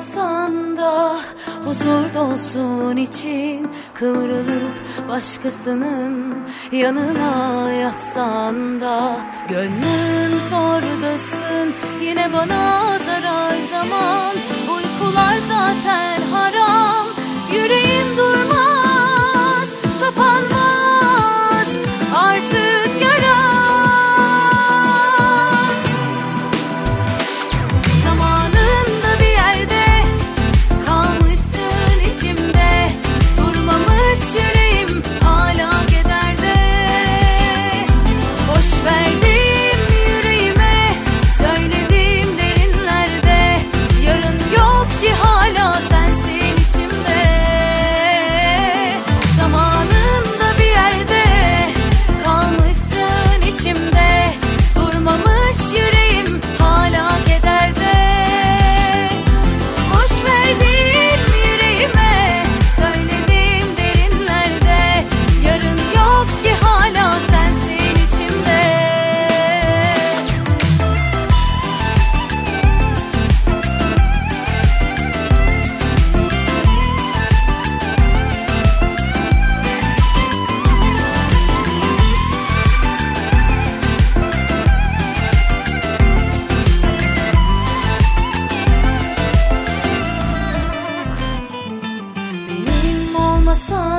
olmasan da huzur dolsun için Kıvrılıp başkasının yanına yatsan da Gönlüm zorda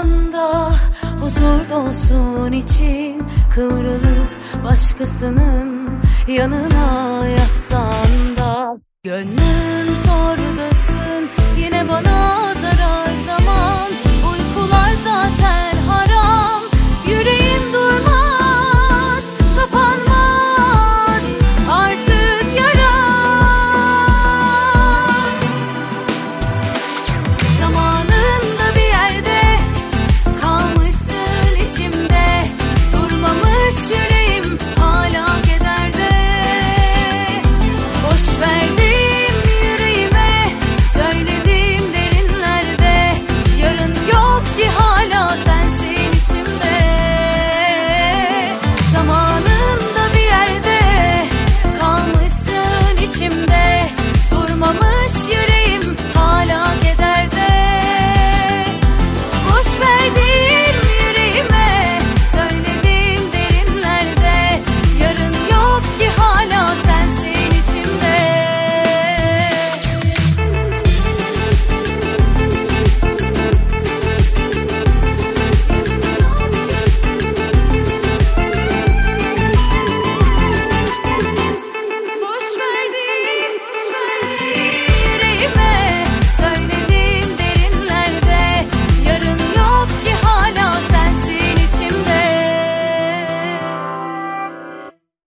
yanda Huzur dolsun için Kıvrılıp başkasının yanına yatsan da. Gönlüm zordasın yine bana